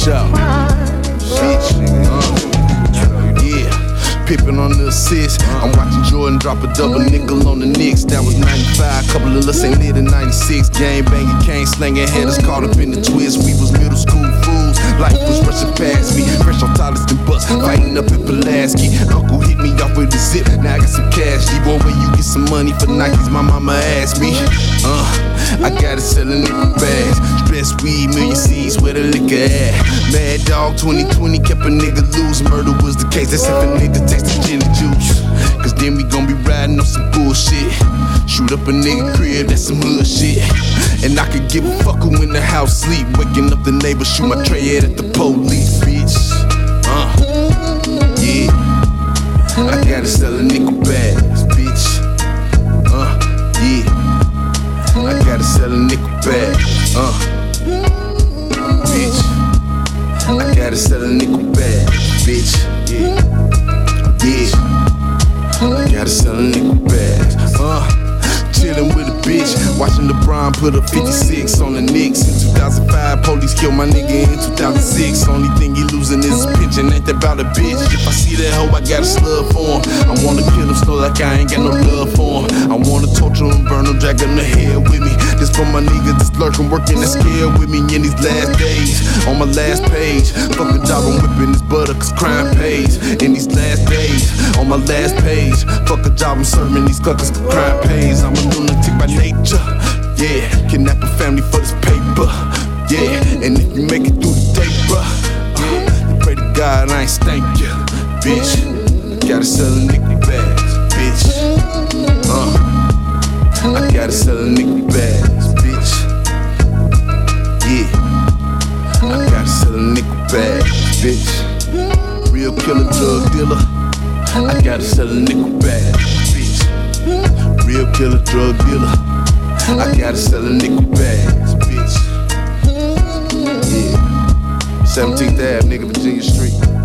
show. Bitch, uh, yeah. Pippen on the assist. I'm watching Jordan drop a double nickel on the Knicks. That was 95. Couple of us ain't lit in 96. Game banging, cane slanging, had us caught up in the twist. We was middle school fools. Life was rushing past me. Fresh off and bus. Fighting up in Pulaski. Uncle hit me off with a zip. Now I got some cash. G-boy, where you get some money for Nikes? My mama asked me. Uh. I gotta sell a nickel bags. Stress weed, million seeds, where the liquor at? Mad dog 2020 kept a nigga loose. Murder was the case, that's if a nigga takes the gin and juice. Cause then we gon' be riding on some bullshit. Shoot up a nigga crib, that's some hood shit. And I could give a fuck who in the house sleep. Waking up the neighbor, shoot my tray head at the police, bitch. Uh, yeah. I gotta sell a nickel bags, bitch. Uh, yeah. Sell a nickel bag, uh, bitch. I gotta sell a nickel bag, bitch. Yeah, yeah. I gotta sell a nickel bag, uh. Chillin' with a bitch, watching LeBron put a 56 on the Knicks. In 2005, police killed my nigga in 2006. Only thing he losing is his pitching, ain't that about a bitch. If I see that hoe, I got a slug for him. I wanna kill him slow like I ain't got no love for him. I wanna torture him, burn him, drag him to hell my niggas that's lurking, working the scale with me in these last days. On my last page, fuck a job, I'm whipping this butter, cause crime pays. In these last days, on my last page, fuck a job, I'm serving these cluckers, cause crime pays. I'm a lunatic by nature, yeah. Kidnap a family for this paper, yeah. And if you make it through the day, bruh, uh, pray to God I ain't stank ya, bitch. Gotta sell a nickel bags, bitch. Uh. I gotta sell a nickel bags, Sell a nickel bags, bitch. Real killer drug dealer. I gotta sell a nickel bags, bitch. Real killer drug dealer. I gotta sell a nickel bags, bitch. Yeah. 17th Ave, nigga, Virginia Street.